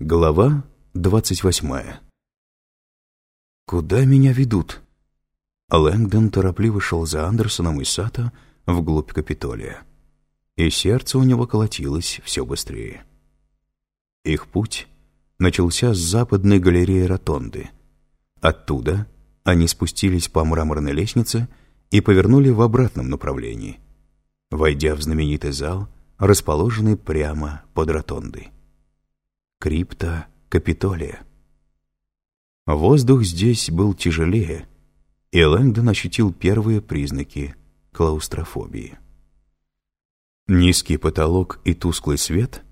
Глава двадцать восьмая «Куда меня ведут?» Лэнгдон торопливо шел за Андерсоном и Сато вглубь Капитолия, и сердце у него колотилось все быстрее. Их путь начался с западной галереи Ротонды. Оттуда они спустились по мраморной лестнице и повернули в обратном направлении, войдя в знаменитый зал, расположенный прямо под Ротондой крипта Капитолия. Воздух здесь был тяжелее, и Лэнгдон ощутил первые признаки клаустрофобии. Низкий потолок и тусклый свет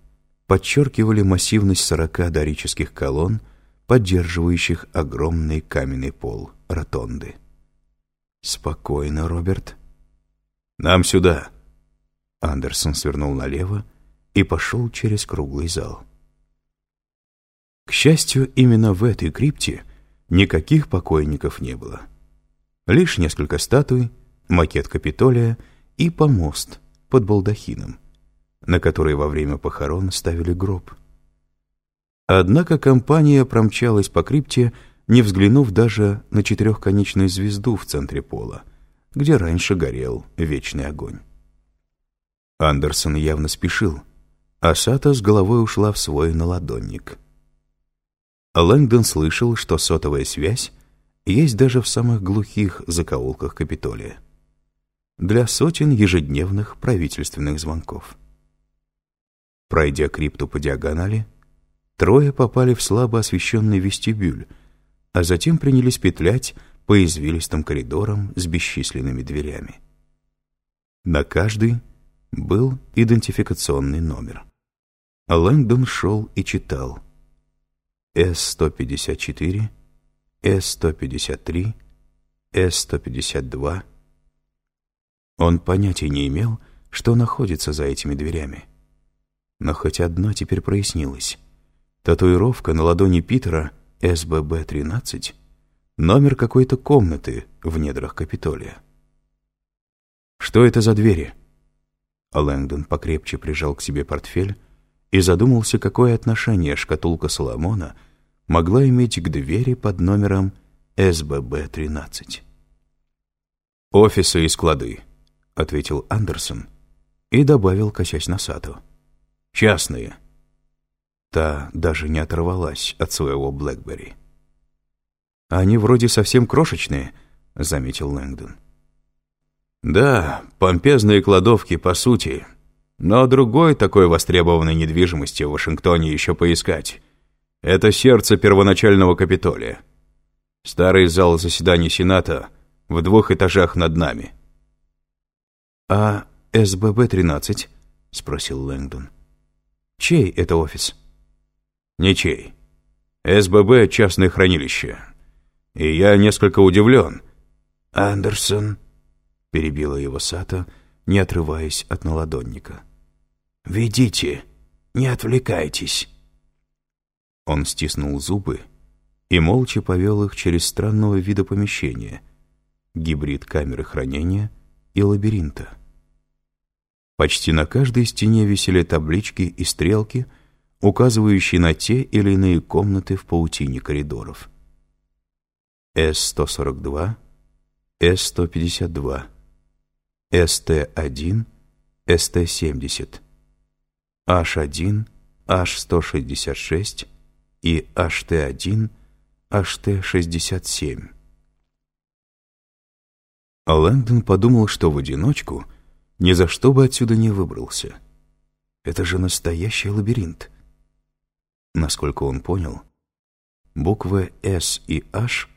подчеркивали массивность сорока дорических колонн, поддерживающих огромный каменный пол ротонды. «Спокойно, Роберт». «Нам сюда». Андерсон свернул налево и пошел через круглый зал. К счастью, именно в этой крипте никаких покойников не было. Лишь несколько статуй, макет Капитолия и помост под балдахином, на который во время похорон ставили гроб. Однако компания промчалась по крипте, не взглянув даже на четырехконечную звезду в центре пола, где раньше горел вечный огонь. Андерсон явно спешил, а Сата с головой ушла в свой наладонник. Лэнгдон слышал, что сотовая связь есть даже в самых глухих закоулках Капитолия. Для сотен ежедневных правительственных звонков. Пройдя крипту по диагонали, трое попали в слабо освещенный вестибюль, а затем принялись петлять по извилистым коридорам с бесчисленными дверями. На каждый был идентификационный номер. Лэнгдон шел и читал — С-154, С-153, С-152. Он понятия не имел, что находится за этими дверями. Но хоть одно теперь прояснилось. Татуировка на ладони Питера СББ-13 — номер какой-то комнаты в недрах Капитолия. «Что это за двери?» Лэнгдон покрепче прижал к себе портфель и задумался, какое отношение шкатулка Соломона могла иметь к двери под номером СББ-13. «Офисы и склады», — ответил Андерсон и добавил, косясь на Сату. «Частные». Та даже не оторвалась от своего Блэкберри. «Они вроде совсем крошечные», — заметил Лэнгдон. «Да, помпезные кладовки, по сути», но другой такой востребованной недвижимости в Вашингтоне еще поискать. Это сердце первоначального Капитолия. Старый зал заседаний Сената в двух этажах над нами. «А СББ-13?» — спросил Лэнгдон. «Чей это офис?» «Ничей. СББ — частное хранилище. И я несколько удивлен». «Андерсон», — перебила его Сата, не отрываясь от наладонника. «Ведите, не отвлекайтесь». Он стиснул зубы и молча повел их через странного вида помещения, гибрид камеры хранения и лабиринта. Почти на каждой стене висели таблички и стрелки, указывающие на те или иные комнаты в паутине коридоров. С-142, С-152, СТ-1, СТ-70. H1, H166 и HT1, HT67. Лэндон подумал, что в одиночку ни за что бы отсюда не выбрался. Это же настоящий лабиринт. Насколько он понял, буквы S и H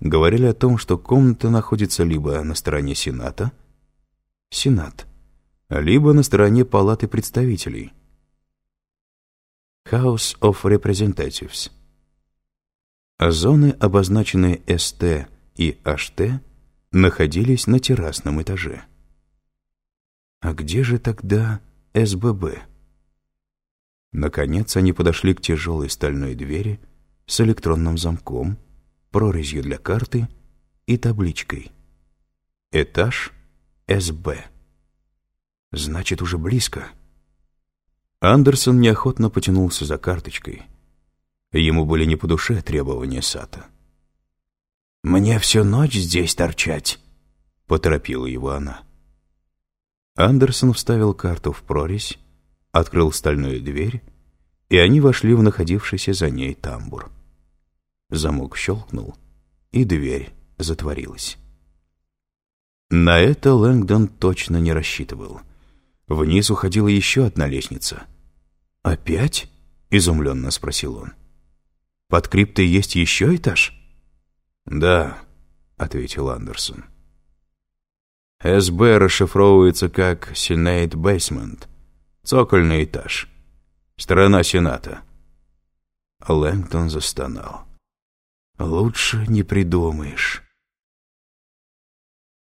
говорили о том, что комната находится либо на стороне Сената, Сенат, либо на стороне Палаты представителей, House of Representatives. Зоны, обозначенные СТ и HT, находились на террасном этаже. А где же тогда СББ? Наконец они подошли к тяжелой стальной двери с электронным замком, прорезью для карты и табличкой. Этаж СБ. Значит, уже близко. Андерсон неохотно потянулся за карточкой, Ему были не по душе требования Сата. «Мне всю ночь здесь торчать», — поторопила его она. Андерсон вставил карту в прорезь, открыл стальную дверь, и они вошли в находившийся за ней тамбур. Замок щелкнул, и дверь затворилась. На это Лэнгдон точно не рассчитывал. Вниз уходила еще одна лестница. «Опять?» — изумленно спросил он. «Под криптой есть еще этаж?» «Да», — ответил Андерсон. СБ расшифровывается как «Senate Basement», цокольный этаж, сторона Сената. Лэнгтон застонал. «Лучше не придумаешь».